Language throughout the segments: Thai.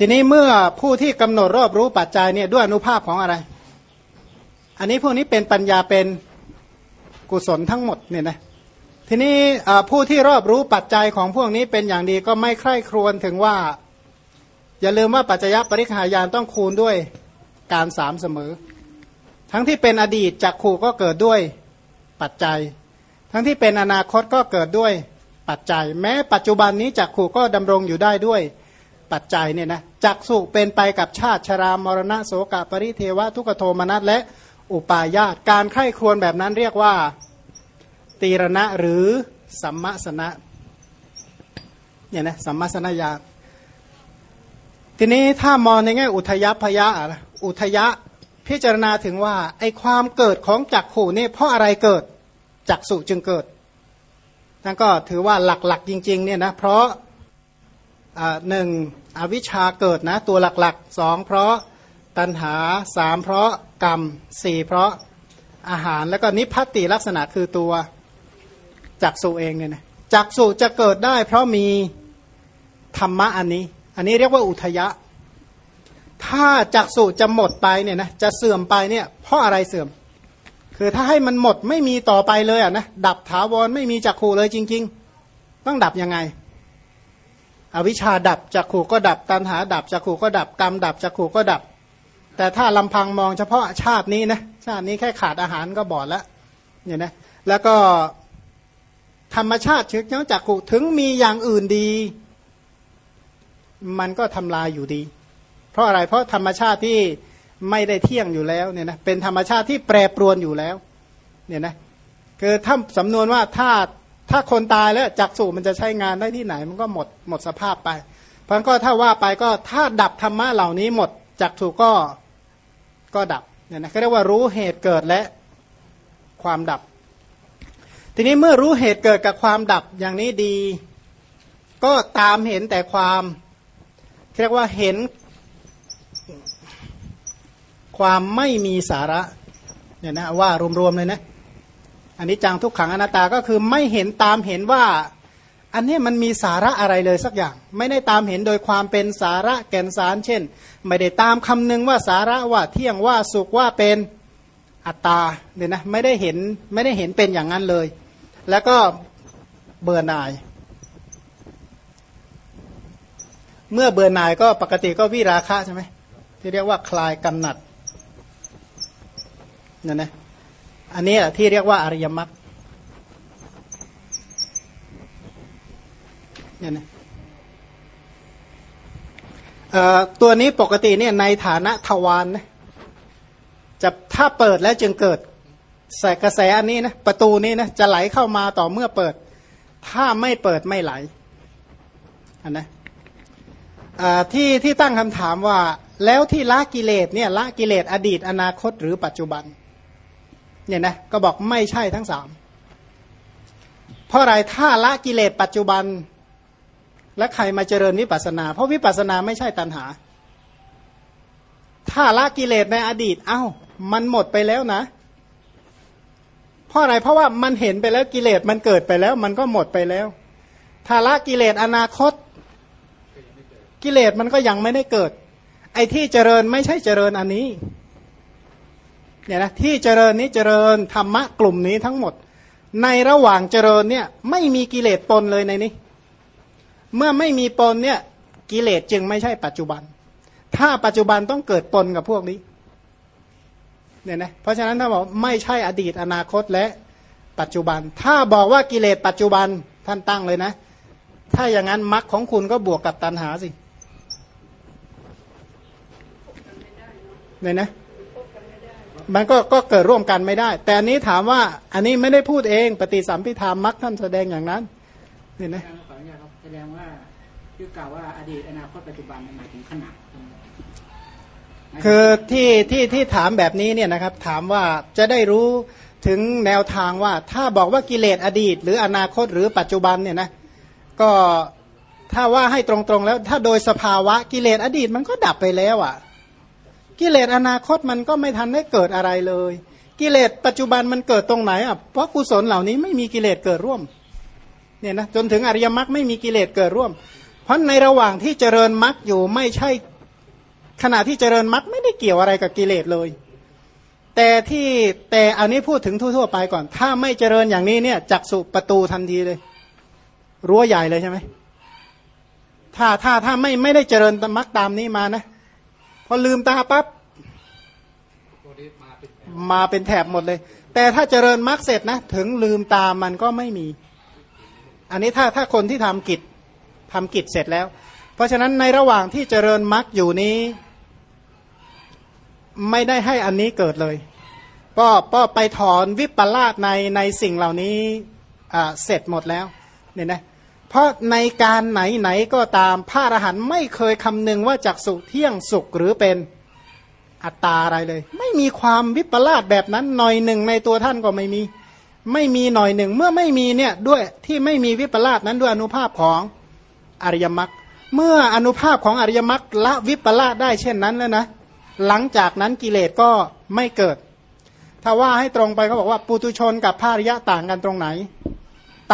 ทีนี้เมื่อผู้ที่กำหนดรอบรู้ปัจจัยเนี่ยด้วยอนุภาพของอะไร อันนี้พวกนี้เป็นปัญญาเป็นกุศลทั้งหมดเนี่ยนะทีนี้ผู้ที่รอบรู้ปัจจัยของพวกนี้เป็นอย่างดีก็ไม่ใคร่ครวญถึงว่า อย่าลืมว่าปัจจยปริหายานต้องคูณด้วยการสามเสมอ ทั้งที่เป็นอดีตจักขู่ก็เกิดด้วยปัจจัย ทั้งที่เป็นอนาคตก็เกิดด้วยปัจจัย แม้ปัจจุบันนี้จักขู่ก็ดำรงอยู่ได้ด้วย ปัจจัยเนี่ยนะจักสุเป็นไปกับชาติชรามรณะโสกปริเทวะทุกโทมนัสและอุปาญาตการไข้ครวนแบบนั้นเรียกว่าตีรณะหรือสัมมาสนะเนี่ยนะสัมมาสนญาทีนี้ถ้ามองในแง่อุทยพยะอุทยะพิจารณาถึงว่าไอความเกิดของจักขู่นี่เพราะอะไรเกิดจักสุจึงเกิดนั่นก็ถือว่าหลักๆจริงๆเนี่ยนะเพราะ หนึ่งอวิชชาเกิดนะตัวหลักๆสองเพราะตัณหาสามเพราะกรรมสี่เพราะอาหารแล้วก็นิพพติลักษณะคือตัวจักสุเองเนี่ยนะจักสุจะเกิดได้ เพราะมีธรรมะอันนี้ อันนี้เรียกว่าอุทยะ ถ้าจักสุจะหมดไปเนี่ยนะจะเสื่อมไปเนี่ยเพราะอะไรเสื่อม คือถ้าให้มันหมดไม่มีต่อไปเลยอะนะดับถาวรไม่มีจักขูเลยจริง ๆ ต้องดับยังไง อวิชชาดับจักขู่ก็ดับตัณหาดับจักขู่ก็ดับกรรมดับจักขู่ก็ดับ แต่ถ้าลำพังมองเฉพาะชาตินี้นะชาตินี้แค่ขาดอาหารก็บอดแล้วเนี่ยนะแล้วก็ธรรมชาติเชื้อจักขุถึงมีอย่างอื่นดี มันก็ทำลายอยู่ดี เพราะอะไรเพราะธรรมชาติที่ไม่ได้เที่ยงอยู่แล้วเนี่ยนะเป็นธรรมชาติที่แปรปรวนอยู่แล้วเนี่ยนะคือถ้าสำนวนว่าถ้า ถ้าคนตายแล้วจักสุมันจะใช้งานได้ที่ไหน มันก็หมดหมดสภาพไป เพราะงั้นก็ถ้าว่าไปก็ถ้าดับธรรมะเหล่านี้หมดจักสุก็ก็ดับเนี่ยนะเขาเรียกว่ารู้เหตุเกิดและความดับ ทีนี้เมื่อรู้เหตุเกิดกับความดับอย่างนี้ดี ก็ตามเห็นแต่ความเรียกว่าเห็นความไม่มีสาระเนี่ยนะว่ารวมๆเลยนะ อันนี้จังทุกขังอนัตตาก็คือไม่เห็นตามเห็นว่า อันนี้มันมีสาระอะไรเลยสักอย่าง ไม่ได้ตามเห็นโดยความเป็นสาระแก่นสาร เช่น ไม่ได้ตามคำนึงว่าสาระว่าเที่ยงว่าสุขว่าเป็นอัตตาเนี่ยนะไม่ได้เห็นไม่ได้เห็นเป็นอย่างนั้นเลย แล้วก็เบื่อหน่าย เมื่อเบื่อหน่ายก็ปกติก็วิราคะใช่ไหมที่เรียกว่าคลายกำหนัดนั่นนะ อันนี้ที่เรียกว่าอริยมรรคเนี่ยนะตัวนี้ปกติเนี่ยในฐานะทวารนะจะถ้าเปิดแล้วจึงเกิดใส่กระแสอันนี้นะประตูนี้นะจะไหลเข้ามาต่อเมื่อเปิด ถ้าไม่เปิดไม่ไหลอันนะที่ที่ตั้งคำถามว่าแล้วที่ละกิเลสเนี่ยละกิเลสอดีตอนาคตหรือปัจจุบัน เนี่ยนะก็บอกไม่ใช่ทั้งสามเพราะอะไรถ้าละกิเลสปัจจุบัน และใครมาเจริญวิปัสนา เพราะวิปัสนาไม่ใช่ตัณหา ถ้าละกิเลสในอดีต เอา้า มันหมดไปแล้วนะ เพราะอะไรเพราะว่ามันเห็นไปแล้วกิเลสมันเกิดไปแล้ว มันก็หมดไปแล้ว ถ้าละกิเลสอนาคต กิเลสมันก็ยังไม่ได้เกิด ไอ้ที่เจริญไม่ใช่เจริญอันนี้ เนี่ยนะที่เจริญนี้เจริญธรรมะกลุ่มนี้ทั้งหมด ในระหว่างเจริญเนี่ยไม่มีกิเลสปนเลยในนี้ เมื่อไม่มีปนเนี่ยกิเลสจึงไม่ใช่ปัจจุบัน ถ้าปัจจุบันต้องเกิดปนกับพวกนี้เนี่ยนะเพราะฉะนั้นถ้าบอกไม่ใช่อดีตอนาคตและปัจจุบัน ถ้าบอกว่ากิเลสปัจจุบันท่านตั้งเลยนะ ถ้าอย่างนั้นมรรคของคุณก็บวกกับตัณหาสิเนี่ยนะ มันก็ก็เกิดร่วมกันไม่ได้ แต่อันนี้ถามว่าอันนี้ไม่ได้พูดเองปฏิสัมพิธามมรรคท่านแสดงอย่างนั้นเนี่ยนะขออนุญาตครับแสดงว่าที่กล่าวว่าอดีตอนาคตปัจจุบันหมายถึงขณะคือที่ที่ที่ถามแบบนี้เนี่ยนะครับ ถามว่าจะได้รู้ถึงแนวทางว่าถ้าบอกว่ากิเลสอดีต หรืออนาคตหรือปัจจุบันเนี่ยนะก็ถ้าว่าให้ตรงๆแล้วถ้าโดยสภาวะกิเลสอดีตมันก็ดับไปแล้วอะ่ะ กิเลสอนาคตมันก็ไม่ทันได้เกิดอะไรเลย กิเลสปัจจุบันมันเกิดตรงไหนอะเพราะกุศลเหล่านี้ไม่มีกิเลสเกิดร่วมเนี่ยนะจนถึงอริยมรรคไม่มีกิเลสเกิดร่วม เพราะในระหว่างที่เจริญมรรคอยู่ไม่ใช่ขณะที่เจริญมรรคไม่ได้เกี่ยวอะไรกับกิเลสเลย แต่ที่แต่อันนี้พูดถึงทั่วๆไปก่อน ถ้าไม่เจริญอย่างนี้เนี่ยจักสุประตูทันทีเลย รั้วใหญ่เลยใช่ไหมถ้าถ้าถ้าไม่ไม่ได้เจริญมรรคตามนี้มานะ พอลืมตาปั๊บมาเป็นแถบหมดเลย แต่ถ้าเจริญมรรคเสร็จนะ ถึงลืมตามันก็ไม่มี อันนี้ถ้าถ้าคนที่ทำกิจทำกิจเสร็จแล้ว เพราะฉะนั้นในระหว่างที่เจริญมรรคอยู่นี้ ไม่ได้ให้อันนี้เกิดเลยก็ก็ไปถอนวิปลาสในในสิ่งเหล่านี้เสร็จหมดแล้วเนี่ยนะ เพราะในการไหนไหนก็ตามพระอรหันต์ไม่เคยคำนึงว่าจักสุเที่ยงสุขหรือเป็นอัตตาอะไรเลย ไม่มีความวิปลาสแบบนั้นหน่อยหนึ่งในตัวท่านก็ไม่มี ไม่มีหน่อยหนึ่ง เมื่อไม่มีเนี่ยด้วยที่ไม่มีวิปลาสนั้นด้วยอนุภาพของอริยมรรคเมื่ออนุภาพของอริยมรรคละวิปลาสได้เช่นนั้นแล้วนะ หลังจากนั้นกิเลสก็ไม่เกิด ถ้าว่าให้ตรงไปเขาบอกว่าปุตุชนกับภาริยะต่างกันตรงไหน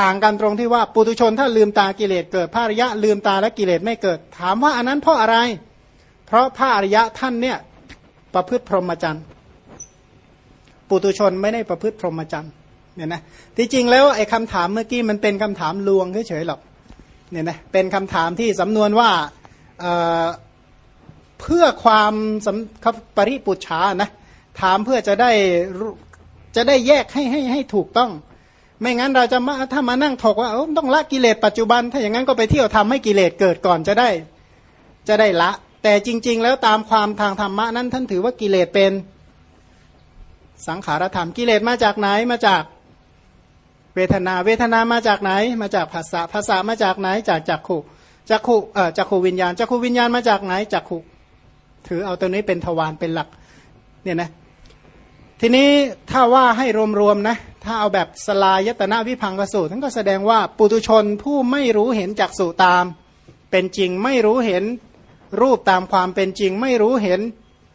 ต่างกันตรงที่ว่าปุตุชนถ้าลืมตากิเลสเกิดภาริยะลืมตาและกิเลสไม่เกิด ถามว่าอันนั้นเพราะอะไร เพราะพระอริยะท่านเนี่ยประพฤติพรหมจรรย์ปุตุชนไม่ได้ประพฤติพรหมจรรย์เนี่ยนะที่จริงแล้วไอ้คำถามเมื่อกี้มันเป็นคำถามลวงเฉยๆหรอกเนี่ยนะเป็นคำถามที่สำนวนว่าเเพื่อความสำปริปุจฉานะถามเพื่อจะได้จะได้แยกให้ให้ให้ถูกต้อง ไม่งั้นเราจะมาถ้ามานั่งถกว่าต้องละกิเลสปัจจุบัน ถ้าอย่างนั้นก็ไปเที่ยวทำให้กิเลสเกิดก่อนจะได้ จะได้ละ แต่จริง ๆ แล้วตามความทางธรรมะนั้นท่านถือว่ากิเลสเป็นสังขารธรรมกิเลสมาจากไหนมาจากเวทนา เวทนามาจากไหน มาจากภาษาภาษามาจากไหน จากจักขุจักขุเอ่อจักขุวิญญาณจักขุวิญญาณมาจากไหนจักขุถือเอาตัวนี้เป็นทวารเป็นหลักเนี่ยนะทีนี้ถ้าว่าให้รวมๆนะ ถ้าเอาแบบสลายตนะวิพังกสูตรทั้งก็แสดงว่าปุตุชนผู้ไม่รู้เห็นจักสุตาม เป็นจริงไม่รู้เห็นรูปตามความเป็นจริง ไม่รู้เห็น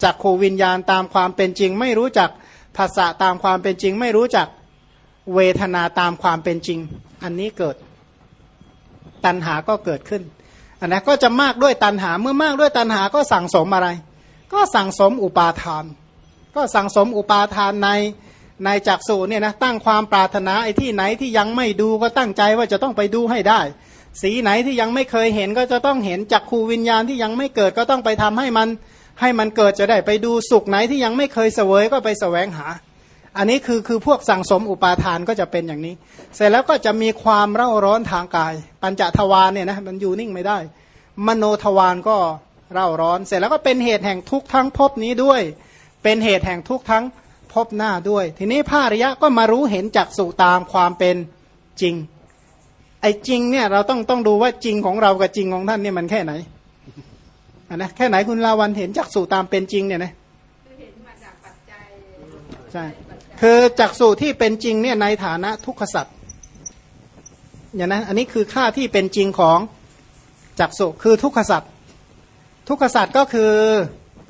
จักขูวิญญาณตามความเป็นจริง ไม่รู้จักภาษาตามความเป็นจริง ไม่รู้จักเวทนาตามความเป็นจริง อันนี้เกิดตัณหาก็เกิดขึ้นอันนั้นก็จะมากด้วยตัณหาเมื่อมากด้วยตัณหาก็สั่งสมอะไร ก็สั่งสมอุปาทาน ก็สั่งสมอุปาทานใน ในจักสูเนี่ยนะตั้งความปรารถนาไอ้ที่ไหนที่ยังไม่ดูก็ตั้งใจว่าจะต้องไปดูให้ได้ สีไหนที่ยังไม่เคยเห็นก็จะต้องเห็นจักขูวิญญาณที่ยังไม่เกิดก็ต้องไปทำให้มันให้มันเกิดจะได้ไปดูสุขไหนที่ยังไม่เคยเสวยก็ไปแสวงหา อันนี้คือคือพวกสั่งสมอุปาทานก็จะเป็นอย่างนี้ เสร็จแล้วก็จะมีความเร่าร้อนทางกาย ปัญจทวารเนี่ยนะมันอยู่นิ่งไม่ได้ มโนทวารก็เร่าร้อน เสร็จแล้วก็เป็นเหตุแห่งทุกข์ทั้งภพนี้ด้วย เป็นเหตุแห่งทุกข์ทั้ง ภพหน้าด้วย ทีนี้พระริยะก็มารู้เห็นจักสุตามความเป็นจริง ไอ้จริงเนี่ยเราต้องต้องดูว่าจริงของเรากับจริงของท่านเนี่ยมันแค่ไหนอะนะแค่ไหนคุณลาวันเห็นจักสูตามเป็นจริงเนี่ยนะเห็นมาจากปัจจัยใช่คือจักสูที่เป็นจริงเนี่ยในฐานะทุกขสัตว์อย่างนั้นอันนี้คือค่าที่เป็นจริงของจักสุคือทุกขสัตว์ทุกขสัตว์ก็คือ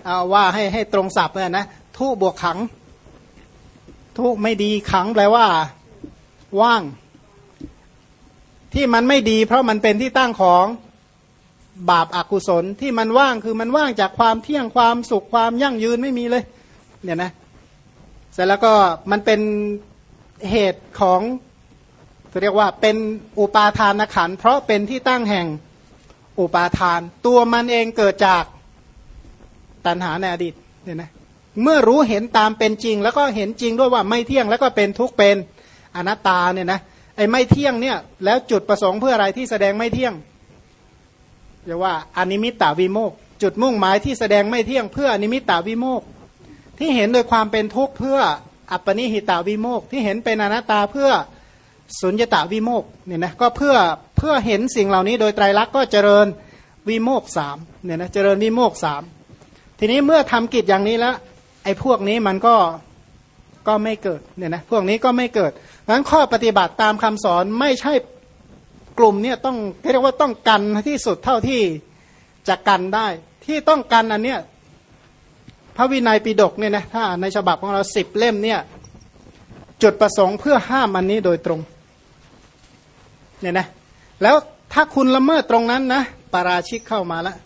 เอาว่าให้ให้ตรงศัพท์เลยนะทุบวกขัง ทุกไม่ดีขังแปลว่า ว่าง ที่มันไม่ดี เพราะมันเป็นที่ตั้งของบาปอากุศลที่มันว่างคือมันว่างจากความเที่ยงความสุขความยั่งยืนไม่มีเลย เนี่ยนะเสร็จแล้วก็มันเป็นเหตุของเรียกว่าเป็นอุปาทานขันเพราะเป็นที่ตั้งแห่งอุปาทาน ตัวมันเองเกิดจากตัณหาในอดีตเนี่ยนะ เมื่อรู้เห็นตามเป็นจริง แล้วก็เห็นจริงด้วยว่าไม่เที่ยงแล้วก็เป็นทุกข์เป็นอนัตตาเนี่ยนะไอ้ไม่เที่ยงเนี่ยแล้วจุดประสงค์เพื่ออะไรที่แสดงไม่เที่ยงเรียกว่าอนิมิตตวิโมกข์จุดมุ่งหมายที่แสดงไม่เที่ยงเพื่ออนิมิตตวิโมกข์ที่เห็นโดยความเป็นทุกข์เพื่ออัปปณิหิตวิโมกข์ที่เห็นเป็นอนัตตาเพื่อสุญญตวิโมกข์เนี่ยนะก็เพื่อเพื่อเห็นสิ่งเหล่านี้โดยไตรลักษณ์ก็เจริญวิโมกสามเนี่ยนะเจริญวิโมกสามทีนี้เมื่อทำกิจอย่างนี้แล้ว ไอ้พวกนี้มันก็ก็ไม่เกิดเนี่ยนะพวกนี้ก็ไม่เกิดนั้นข้อปฏิบัติตามคำสอนไม่ใช่กลุ่มเนี่ยต้องเรียกว่าต้องกันที่สุดเท่าที่จะกันได้ ที่ต้องกันอันเนี้ยพระวินัยปิฎกเนี่ยนะถ้าในฉบับของเราสิบเล่มเนี่ยจุดประสงค์เพื่อห้ามอันนี้โดยตรงเนี่ยนะแล้วถ้าคุณละเมิดตรงนั้นนะปาราชิกเข้ามาแล้ว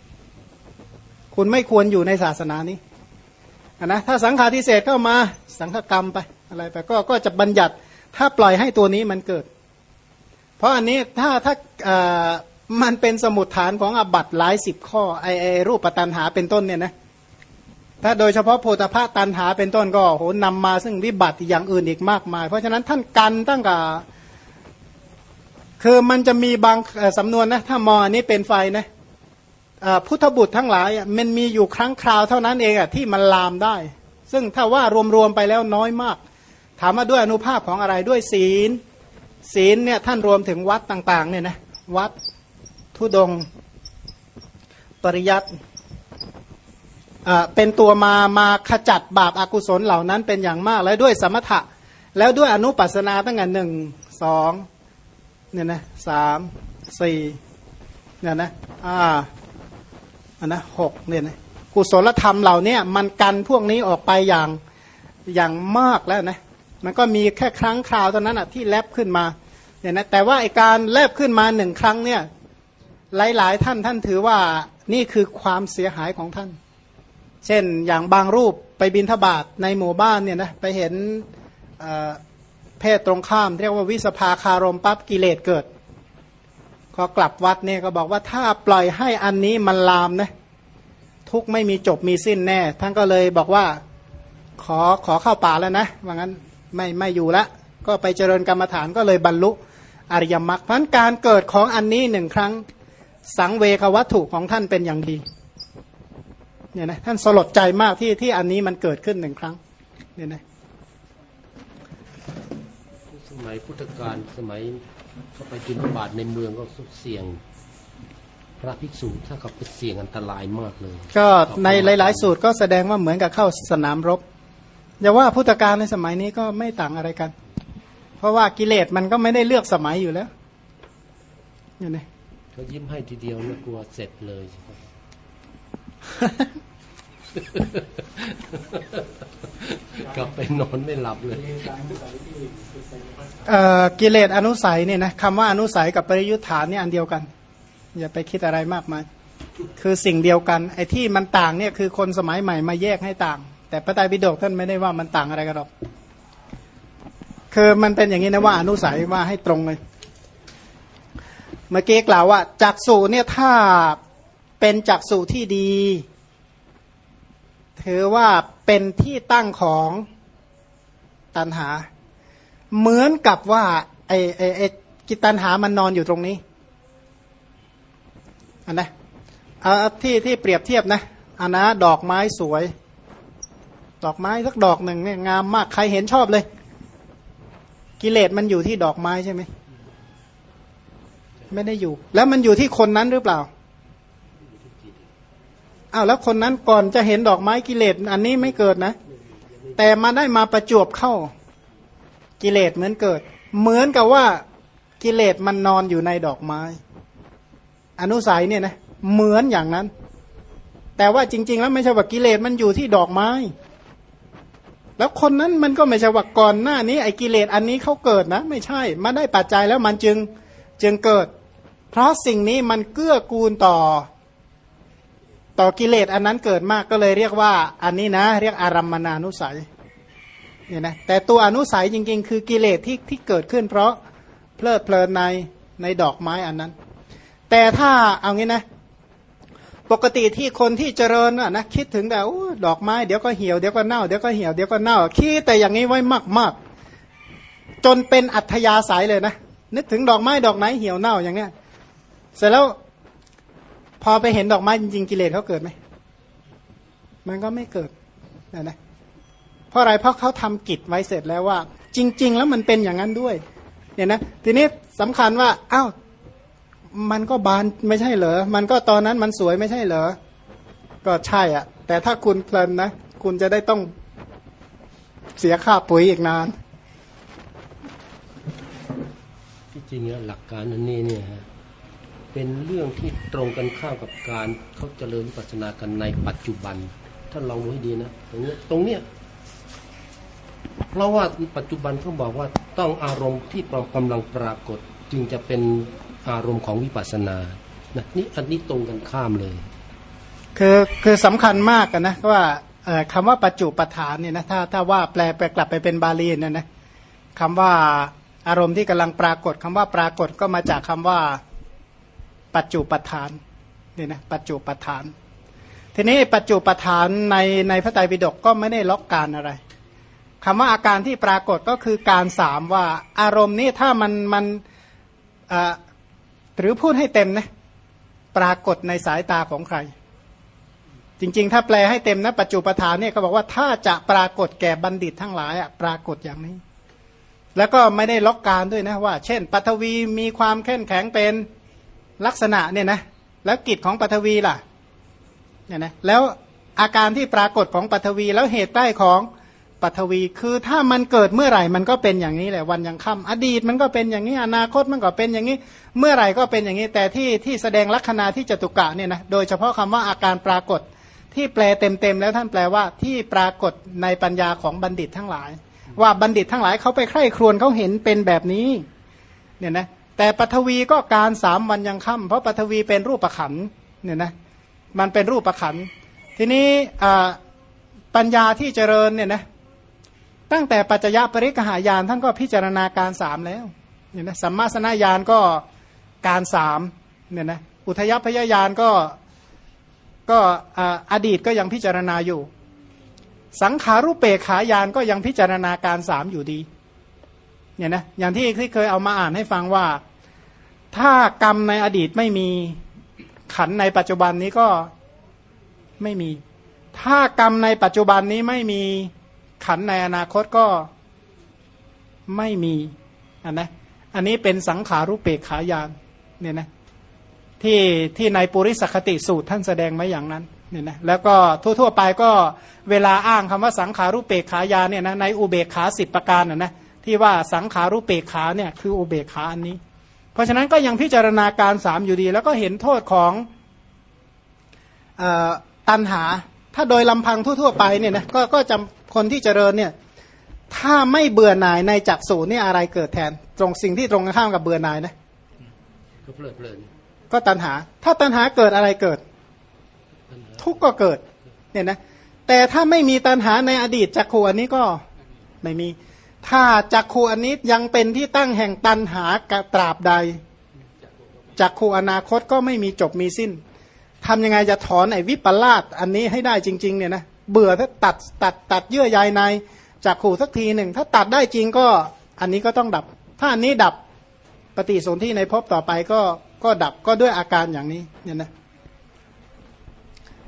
คุณไม่ควรอยู่ในศาสนานี้ นะถ้าสังฆารทิเศษเข้ามาสังฆกรรมไปอะไรไปก็ก็จะบัญญัติถ้าปล่อยให้ตัวนี้มันเกิด เพราะอันนี้ถ้าถ้ามันเป็นสมุดฐานของอบัตหลายสิบข้อไอไอรูปปัตันหาเป็นต้นเนี่ยนะถ้าโดยเฉพาะโพธภาตันหาเป็นต้นก็โหนำมาซึ่งวิบัติอย่างอื่นอีกมากมาย เพราะฉะนั้นท่านกันตั้งกับคือมันจะมีบางสำนวนนะถ้ามออันนี้เป็นไฟนะ พุทธบุตรทั้งหลายมันมีอยู่ครั้งคราวเท่านั้นเองอที่มันลามได้ ซึ่งถ้าว่ารวมๆไปแล้วน้อยมาก ถามมาด้วยอนุภาพของอะไรด้วยศีล ศีลเนี่ยท่านรวมถึงวัดต่างๆเนี่ยนะวัดทุดง ปริยัติเป็นตัวมามาขจัดบาปอากุศลเหล่านั้นเป็นอย่างมาก แล้วด้วยสมถะ แล้วด้วยอนุปัสนาตั้งแต่หนึ่งสองเนี่ยนะสามสี่เนี่ยนะอ่า นนะหกเนี่ยนะกุศลธรรมเหล่านี้มันกันพวกนี้ออกไปอย่างอย่างมากแล้วนะมันก็มีแค่ครั้งคราวเท่านั้นอะที่แลบขึ้นมาเนี่ยนะแต่ว่าไอการแลบขึ้นมาหนึ่งครั้งเนี่ยหลาย ๆ ท่านท่านถือว่านี่คือความเสียหายของท่าน เช่นอย่างบางรูปไปบินทบาทในหมู่บ้านเนี่ยนะไปเห็นเพศตรงข้าม เรียกว่าวิสภาคารมปั๊บกิเลสเกิด พอกลับวัดเนี่ยก็บอกว่าถ้าปล่อยให้อันนี้มันลามนะทุกไม่มีจบมีสิ้นแน่ ท่านก็เลยบอกว่าขอขอเข้าป่าแล้วนะว่างั้นไม่ไม่อยู่ละ ก็ไปเจริญกรรมฐานก็เลยบรรลุอริยมรรคเพราะการเกิดของอันนี้หนึ่งครั้งสังเวควัตถุของท่านเป็นอย่างดีเนี่ยนะท่านสลดใจมากที่ที่อันนี้มันเกิดขึ้นหนึ่งครั้งเนี่ยนะสมัยพุทธกาลสมัย เข้าไปกินบาตในเมืองก็เสี่ยง พระภิกษุถ้าเขาไปเสี่ยงอันตรายมากเลย ก็ในหลาย ๆ สูตรก็แสดงว่าเหมือนกับเข้าสนามรบอย่าว่าพุทธกาลในสมัยนี้ก็ไม่ต่างอะไรกัน เพราะว่ากิเลสมันก็ไม่ได้เลือกสมัยอยู่แล้วอยู่ไหนเขายิ้มให้ทีเดียวนะกลัวเสร็จเลย กลับไปนอนไม่หลับเลยกิเลสอนุสัยเนี่ยนะคำว่าอนุสัยกับปริยุทธานเนี่ยอันเดียวกัน อย่าไปคิดอะไรมากมาย คือสิ่งเดียวกัน ไอ้ที่มันต่างเนี่ยคือคนสมัยใหม่มาแยกให้ต่าง แต่พระไตรปิฎกท่านไม่ได้ว่ามันต่างอะไรกันหรอก คือมันเป็นอย่างนี้นะว่าอนุสัยว่าให้ตรงเลย เมื่อกี้กล่าวว่าจักสูเนี่ยถ้าเป็นจักสูที่ดี ถือว่าเป็นที่ตั้งของตันหา เหมือนกับว่าไอ้ไอ้ไอ้กิตันหามันนอนอยู่ตรงนี้อันนะเอาที่ที่เปรียบเทียบนะอันนะดอกไม้สวย ดอกไม้สักดอกหนึ่งเนี่ยงามมากใครเห็นชอบเลย กิเลสมันอยู่ที่ดอกไม้ใช่ไหมไม่ได้อยู่ แล้วมันอยู่ที่คนนั้นหรือเปล่า อ้าวแล้วคนนั้นก่อนจะเห็นดอกไม้กิเลสอันนี้ไม่เกิดนะ แต่มาได้มาประจวบเข้า กิเลสเหมือนเกิด เหมือนกับว่ากิเลสมันนอนอยู่ในดอกไม้ อนุสัยเนี่ยนะเหมือนอย่างนั้น แต่ว่าจริง ๆ แล้วไม่ใช่ว่ากิเลสมันอยู่ที่ดอกไม้ แล้วคนนั้นมันก็ไม่ใช่ว่าก่อนหน้านี้ไอ้กิเลสอันนี้เขาเกิดนะ ไม่ใช่มาได้ปัจจัยแล้วมันจึงจึงเกิด เพราะสิ่งนี้มันเกื้อกูลต่อ ต่อกิเลสอันนั้นเกิดมากก็เลยเรียกว่า อันนี้นะ เรียกอารัมมนานุสัยเนี่ยนะแต่ตัวอนุสัยจริงๆ คือกิเลสที่ที่เกิดขึ้น เพราะเพลิดเพลินในในดอกไม้อันนั้น แต่ถ้าเอางี้นะ ปกติที่คนที่เจริญนะคิดถึงแต่ดอกไม้เดี๋ยวก็เหี่ยวเดี๋ยวก็เน่าเดี๋ยวก็เหี่ยวเดี๋ยวก็เน่าคิดแต่อย่างนี้ไว้มากๆ จนเป็นอัธยาศัยเลยนะนึกถึงดอกไม้ดอกไหนเหี่ยวเน่าอย่างเงี้ยเสร็จแล้ว พอไปเห็นดอกไม้จริงๆกิเลสเขาเกิดไหมมันก็ไม่เกิดนะนะเพราะอะไรเพราะเขาทำกิจไว้เสร็จแล้วว่า จริง ๆ แล้วมันเป็นอย่างนั้นด้วยเนี่ยนะทีนี้สำคัญว่าอ้าวมันก็บานไม่ใช่เหรอ มันก็ตอนนั้นมันสวยไม่ใช่เหรอ ก็ใช่อะ แต่ถ้าคุณเพลินนะ คุณจะได้ต้องเสียค่าปุ๋ยอีกนาน ที่จริงแล้วหลักการอันนี้เนี่ยฮะ เป็นเรื่องที่ตรงกันข้ามกับการเขาเจริญปัสนากันในปัจจุบัน ถ้าลองดูให้ดีนะตรงนี้ตรงเนี้ยเพราะว่าปัจจุบันเขาบอกว่าต้องอารมณ์ที่กำลังปรากฏ จึงจะเป็นอารมณ์ของวิปัสสนานะนี่อันนี้ตรงกันข้ามเลย คือคือสำคัญมากกันนะว่าคำว่าปัจจุปฐานเนี่ยนะถ้าถ้าว่าแปลไปกลับไปเป็นบาลีเนี่ยนะคำว่าอารมณ์ที่กำลังปรากฏคำว่าปรากฏก็มาจากคำว่า ปัจจุปฐานเนี่ยนะปัจจุปฐาน ทีนี้ปัจจุปฐานในในพระไตรปิฎกก็ไม่ได้ล็อกการอะไรคำว่าอาการที่ปรากฏก็คือการสามว่าอารมณ์นี้ถ้ามันมันหรือพูดให้เต็มนะปรากฏในสายตาของใคร จริง ๆ ถ้าแปลให้เต็มนะปัจจุปฐานเนี่ยเขาบอกว่าถ้าจะปรากฏแก่บัณฑิตทั้งหลายอะปรากฏอย่างนี้ แล้วก็ไม่ได้ล็อกการด้วยนะว่า เช่นปัทวีมีความแข็งแข็งเป็น ลักษณะเนี่ยนะแล้วกิจของปัทวีล่ะเนี่ยนะแล้วอาการที่ปรากฏของปัทวี แล้วเหตุใกล้ของปัทวี คือถ้ามันเกิดเมื่อไหร่มันก็เป็นอย่างนี้แหละวันยังค่ำอดีตมันก็เป็นอย่างนี้อนาคตมันก็เป็นอย่างนี้ เมื่อไหร่ก็เป็นอย่างนี้ แต่ที่ที่แสดงลักษณะที่จตุกะเนี่ยนะโดยเฉพาะคำว่าอาการปรากฏที่แปลเต็มๆแล้วท่านแปลว่าที่ปรากฏในปัญญาของบัณฑิตทั้งหลาย ว่าบัณฑิตทั้งหลายเขาไปใคร่ครวญเขาเห็นเป็นแบบนี้เนี่ยนะ แต่ปัทวีก็การสามวันยังค่ำเพราะปัทวีเป็นรูปประขันเนี่ยนะมันเป็นรูปประขันทีนี้ปัญญาที่เจริญเนี่ยนะตั้งแต่ปัจจยปริกหายานท่านก็พิจารณาการสามแล้วเนี่ยนะสัมมาสนญาณก็การสามเนี่ยนะอุทยพยญาณก็ก็อดีตก็ยังพิจารณาอยู่ สังขารุปเปกขายานก็ยังพิจารณาการสามอยู่ดี เนี่ยนะอย่างที่ที่เคยเอามาอ่านให้ฟังว่า ถ้ากรรมในอดีตไม่มีขันในปัจจุบันนี้ก็ไม่มี ถ้ากรรมในปัจจุบันนี้ไม่มีขันในอนาคตก็ไม่มีอันนะอันนี้เป็นสังขารุปเปกขายานเนี่ยนะที่ที่ในปุริสคติสูตรท่านแสดงไว้อย่างนั้นเนี่ยนะแล้วก็ทั่วๆไปก็เวลาอ้างคำว่าสังขารุปเปกขายานเนี่ยนะในอุเบกขาสิบประการนะนะ ที่ว่าสังขารุปเปกขาเนี่ยคืออุเบกขาอันนี้ เพราะฉะนั้นก็ยังพิจารณาการสามอยู่ดี แล้วก็เห็นโทษของเออตันหา ถ้าโดยลำพังทั่วๆไปเนี่ยนะก็ก็จำคนที่เจริญเนี่ยถ้าไม่เบื่อหน่ายในจักสูนี่อะไรเกิดแทน ตรงสิ่งที่ตรงกันข้ามกับเบื่อหน่ายนะก็เพลิดเพลินก็ตันหา ถ้าตันหาเกิดอะไรเกิด ทุกข์ก็เกิดเนี่ยนะแต่ถ้าไม่มีตันหาในอดีตจักขูอันนี้ก็ไม่มี ถ้าจักขูอันนี้ยังเป็นที่ตั้งแห่งตันหากตราบใดจักขูอนาคตก็ไม่มีจบมีสิ้นทำยังไงจะถอนไอ้วิปลาสอันนี้ให้ได้จริง ๆ เนี่ยนะเบื่อถ้าตัดตัดตัดเยื่อใยในจักขูสักทีหนึ่ง ถ้าตัดได้จริงก็ อันนี้ก็ต้องดับ ถ้าอันนี้ดับปฏิสนธิในภพต่อไปก็ก็ดับก็ด้วยอาการอย่างนี้เนี่ยนะ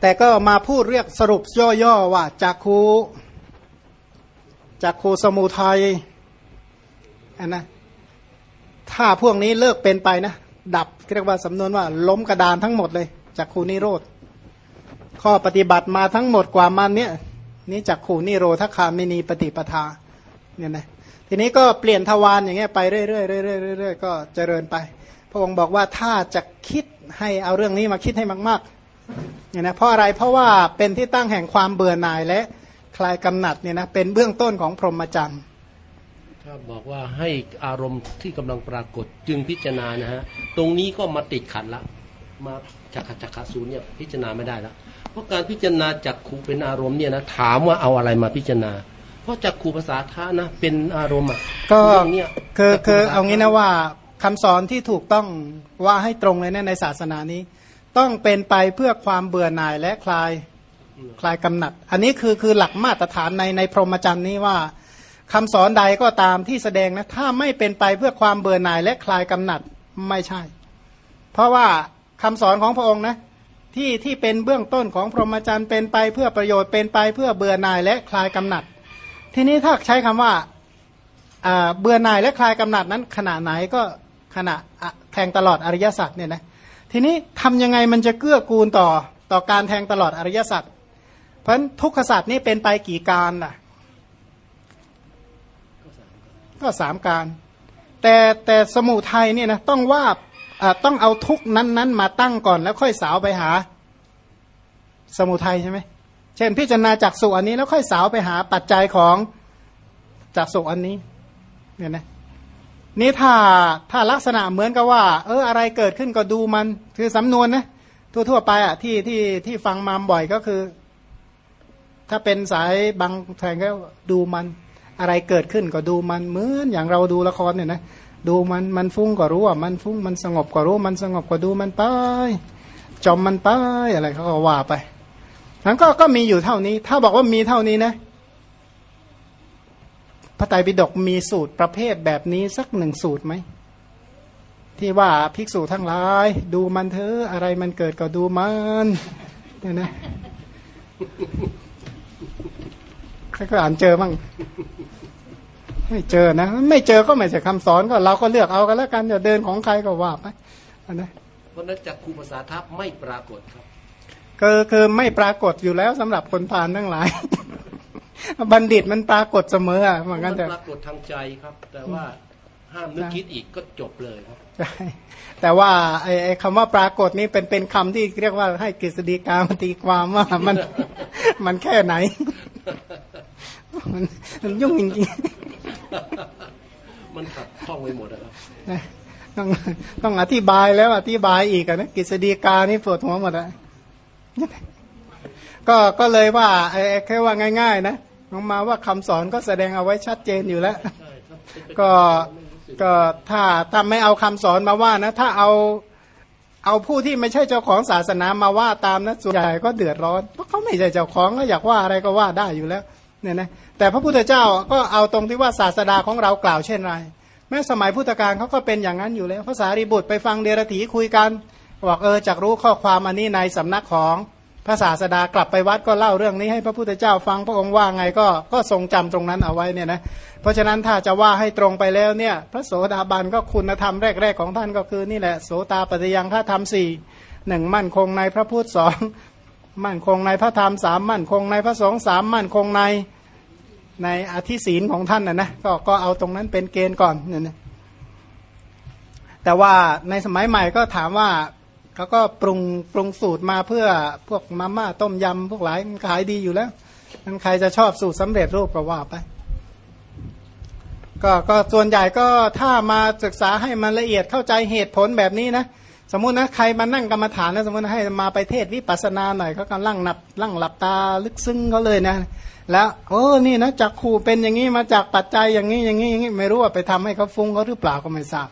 แต่ก็มาพูดเรียกสรุปย่อๆว่าจักขู จักขูสมุทัยอันนะถ้าพวกนี้เลิกเป็นไปนะ ดับเรียกว่าสำนวนว่า ล้มกระดานทั้งหมดเลยจักขูนิโรธข้อปฏิบัติมาทั้งหมดกว่ามันเนี่ยนี่จักขูนิโรธคามินีปฏิปทาเนี่ยนะทีนี้ก็เปลี่ยนทวารอย่างเงี้ยไปเรื่อยๆเรื่อยๆเรื่อยๆก็เจริญไป พระองค์บอกว่าถ้าจะคิดให้เอาเรื่องนี้มาคิดให้มากๆเนี่ยนะเพราะอะไรเพราะว่าเป็นที่ตั้งแห่งความเบื่อหน่ายและ คลายกำหนัดเนี่ยนะเป็นเบื้องต้นของพรหมจรรย์ถ้าบอกว่าให้อารมณ์ที่กำลังปรากฏจึงพิจารณานะฮะตรงนี้ก็มาติดขัดละ มาจักขจักขสูนย์เนี่ยพิจารณาไม่ได้ละเพราะการพิจารณาจักขูเป็นอารมณ์เนี่ยนะถามว่าเอาอะไรมาพิจารณา เพราะจักขูภาษาท่านะเป็นอารมณ์อะก็เรื่องเนี้ยคือจักขุคือภษเอางี้นะว่าคำสอนที่ถูกต้องว่าให้ตรงเลยเนี่ยในศาสนานี้ ต้องเป็นไปเพื่อความเบื่อหน่ายและคลาย คลายกำหนัด อันนี้คือคือหลักมาตรฐานในในพรหมจรรย์นี้ว่าคำสอนใดก็ตามที่แสดงนะถ้าไม่เป็นไปเพื่อความเบื่อหน่ายและคลายกำหนัดไม่ใช่ เพราะว่าคำสอนของพระองค์นะที่ที่เป็นเบื้องต้นของพรหมจรรย์เป็นไปเพื่อประโยชน์เป็นไปเพื่อเบื่อหน่ายและคลายกำหนัด ทีนี้ถ้าใช้คำว่าอ่าเบื่อหน่ายและคลายกำหนัดนั้น ขณะไหนก็ขณะอะแทงตลอดอริยสัจเนี่ยนะทีนี้ทำยังไงมันจะเกื้อกูลต่อต่อการแทงตลอดอริยสัจ เพราะฉะนั้นทุกขศาสัจนี่เป็นไปกี่การล่ะ ก็สามการ แต่แต่สมุทัยเนี่ยนะต้องว่าอ่าต้องเอาทุกนั้นๆ มาตั้งก่อนแล้วค่อยสาวไปหา สมุทัยใช่ไหมเช่นพิจารณาจากสุอันนี้แล้วค่อยสาวไปหาปัจจัยของจากสุอันนี้เนี่ยนะนี่ถ้าถ้าลักษณะเหมือนกับว่า เอออะไรเกิดขึ้นก็ดูมัน คือสำนวนนะทั่วๆไปอะที่ที่ที่ฟังมาบ่อยก็คือ ถ้าเป็นสายบางแทงก็ดูมันอะไรเกิดขึ้นก็ดูมันเหมือนอย่างเราดูละครเนี่ยนะดูมันมันฟุ้งก็รู้ว่ามันฟุ้งมันสงบก็รู้มันสงบก็ดูมันไปจอมมันไปอะไรเขาก็ว่าไปนั้นก็ก็มีอยู่เท่านี้ ถ้าบอกว่ามีเท่านี้นะ พระไตรปิฎกมีสูตรประเภทแบบนี้สักหนึ่งสูตรไหมที่ว่าภิกษุทั้งหลาย ดูมันเถอะอะไรมันเกิดก็ดูมันเนี่ยนะ ใครก็อ่านเจอบ้างไม่เจอนะ ไม่เจอก็ไม่ใช่คำสอนก็เราก็เลือกเอากันแล้วกันอย่าเดินของใครก็ว่าไปนะเพราะนั้นจากครูภาษาทัพไม่ปรากฏครับคือคือไม่ปรากฏอยู่แล้วสำหรับคนผ่านทั้งหลาย บัณฑิตมันปรากฏเสมออะเหมือนกันมันแต่ปรากฏทางใจครับ แต่ว่าห้ามนึกคิดอีกก็จบเลยครับใช่แต่ว่าไอ้ไอ้คำว่าปรากฏนี่เป็นเป็นคำที่เรียกว่าให้กฤษฎีกามาตีความว่ามันมันแค่ไหน มันมันยุ่งจริงมันขัดข้องไปหมดนะครับๆนะต้องต้องอธิบายแล้วอธิบายอีกอะนะกฤษฎีกานี่ปวดหัวหมดอะก็ก็เลยว่าไอ้ไอ้แค่ว่าง่าย ๆ นะลงมาว่าคำสอนก็แสดงเอาไว้ชัดเจนอยู่แล้วใช่ครับเป็นไปก็ก็ถ้าถ้าไม่เอาคำสอนมาว่านะ ถ้าเอาเอาผู้ที่ไม่ใช่เจ้าของศาสนามาว่าตามนะส่วนใหญ่ก็เดือดร้อนเพราะเขาไม่ใช่เจ้าของก็อยากว่าอะไรก็ว่าได้อยู่แล้ว เนี่ยนะแต่พระพุทธเจ้าก็เอาตรงที่ว่าศาสดาของเรากล่าวเช่นไรแม้สมัยพุทธกาลเขาก็เป็นอย่างนั้นอยู่แล้วภาษารีบุตรไปฟังเดรถีคุยกันบอกเออจากรู้ข้อความอันนี้ในสำนักของพระศาสดากลับไปวัดก็เล่าเรื่องนี้ให้พระพุทธเจ้าฟังพระองค์ว่าไงก็ก็ทรงจำตรงนั้นเอาไว้เนี่ยนะเพราะฉะนั้นถ้าจะว่าให้ตรงไปแล้วเนี่ย พระโสดาบันก็คุณธรรมแรก ๆ ของท่านก็คือนี่แหละโสตาปฏิยังฆาธรรมสี่หนึ่งมั่นคงในพระพุทธสอง มั่นคงในพระธรรมสามมั่นคงในพระสงฆ์สามมั่นคงในในอธิศีลของท่านนะนะก็ก็เอาตรงนั้นเป็นเกณฑ์ก่อนเนี่ยนะแต่ว่าในสมัยใหม่ก็ถามว่าเขาก็ปรุงปรุงสูตรมาเพื่อพวกมาม่าต้มยำพวกหลายมันขายดีอยู่แล้วมันใครจะชอบสูตรสำเร็จรูปก็ว่าไป ก็ก็ส่วนใหญ่ก็ถ้ามาศึกษาให้มันละเอียดเข้าใจเหตุผลแบบนี้นะ สมมุตินะใครมานั่งกรรมฐานแล้วสมมติให้มาไปเทศวิปัสสนาหน่อยเขากำลังหนับลั่งหลับตาลึกซึ้งเขาเลยนะ แล้วโอ้นี่นะจากครูเป็นอย่างนี้มาจากปัจจัยอย่างนี้อย่างนี้อย่างนี้ไม่รู้ว่าไปทำให้เขาฟุ้งเขาหรือเปล่าก็ไม่ทราบ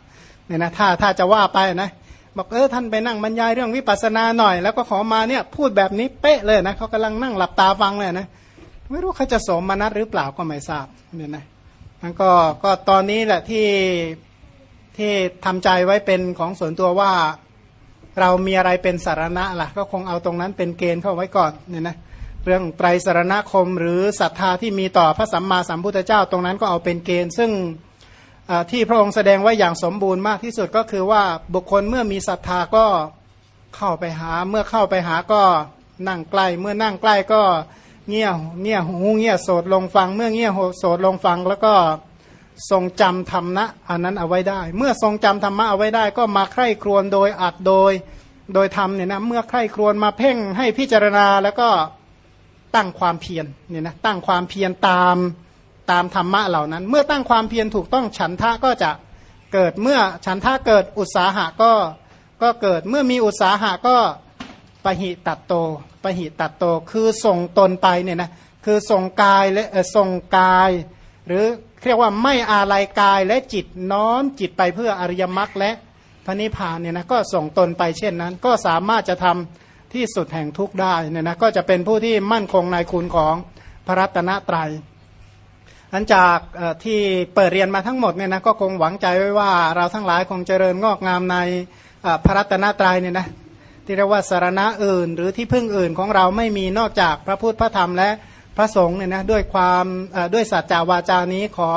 เนี่ยนะถ้าถ้าจะว่าไปนะบอกเออท่านไปนั่งบรรยายเรื่องวิปัสสนาหน่อย แล้วก็ขอมาเนี่ยพูดแบบนี้เป๊ะเลยนะเขากำลังนั่งหลับตาฟังเลยนะไม่รู้เขาจะสมมนัตหรือเปล่าก็ไม่ทราบเนี่ยนะมันก็ก็ตอนนี้แหละที่ที่ทำใจไว้เป็นของส่วนตัวว่า เรามีอะไรเป็นสารณะล่ะ ก็คงเอาตรงนั้นเป็นเกณฑ์เข้าไว้ก่อนเนี่ยนะเรื่องไตรสารณคมหรือศรัทธาที่มีต่อพระสัมมาสัมพุทธเจ้าตรงนั้นก็เอาเป็นเกณฑ์ ซึ่งที่พระองค์แสดงไว้อย่างสมบูรณ์มากที่สุดก็คือว่าบุคคลเมื่อมีศรัทธาก็เข้าไปหา เมื่อเข้าไปหาก็นั่งใกล้ เมื่อนั่งใกล้ก็เงี่ยเงี่ยหูเงี่ยโสดลงฟัง เมื่อเงี่ยโสดลงฟังแล้วก็ ทรงจำธรรมะอันนั้นเอาไว้ได้ เมื่อทรงจำธรรมะเอาไว้ได้ ก็มาใคร่ครวญโดยอัดโดย โดยธรรมเนี่ยนะเมื่อใคร่ครวญมาเพ่งให้พิจารณาแล้วก็ตั้งความเพียรเนี่ยนะตั้งความเพียรตามตามธรรมะเหล่านั้น เมื่อตั้งความเพียรถูกต้องฉันทะก็จะเกิดเมื่อฉันทะเกิดอุตสาหะก็ก็เกิดเมื่อมีอุตสาหะก็ปหิตัดโตปหิตัดโตคือส่งตนไปเนี่ยนะคือส่งกายและเอ่อส่งกายหรือ เรียกว่าไม่อาลัยกายและจิตน้อมจิตไปเพื่ออริยมรรคและพระนิพพานเนี่ยนะก็ส่งตนไปเช่นนั้น ก็สามารถจะทำที่สุดแห่งทุกข์ได้เนี่ยนะก็จะเป็นผู้ที่มั่นคงในคุณของพระรัตนตรัยหลังจากที่เปิดเรียนมาทั้งหมดเนี่ยนะก็คงหวังใจไว้ว่าเราทั้งหลายคงเจริญงอกงามในพระรัตนตรัยเนี่ยนะที่เรียกว่าสารณะอื่น หรือที่พึ่งอื่นของเราไม่มีนอกจากพระพุทธพระธรรมและ พระสงฆ์เนี่ยนะด้วยความเอ่อด้วยสัจจาวาจานี้ขอ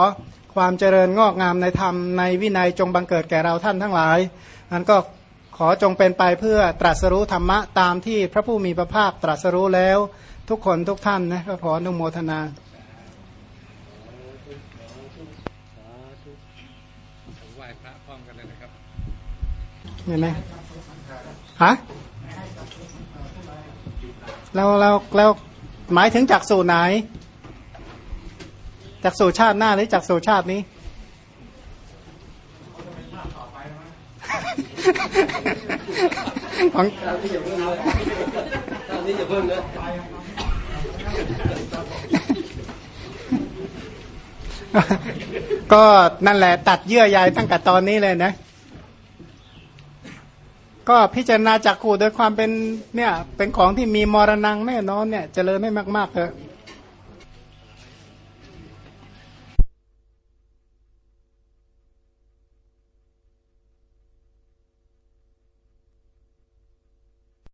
ความเจริญงอกงามในธรรมในวินัยจงบังเกิดแก่เราท่านทั้งหลายนั้นก็ขอจงเป็นไปเพื่อตรัสรู้ธรรมะตามที่พระผู้มีพระภาคตรัสรู้แล้ว ทุกคนทุกท่านนะก็ขออนุโมทนาไหว้พระพร้อมกันเลยนะครับเห็นไหมฮะแล้วแล้วแล้ว หมายถึงจากสู่ไหน จากสู่ชาติหน้าหรือจากสู่ชาตินี้กของตามนี้อย่าเพิ่งเลยตามนี้อย่าเพิ่งนะก็นั่นแหละตัดเยื่อใยตั้งแต่ตอนนี้เลยนะ ก็พิจารณาจากขู่โดยความเป็นเนี่ยเป็นของที่มีมรณงแน่นอนเนี่ยเจริญให้มากๆเถอะ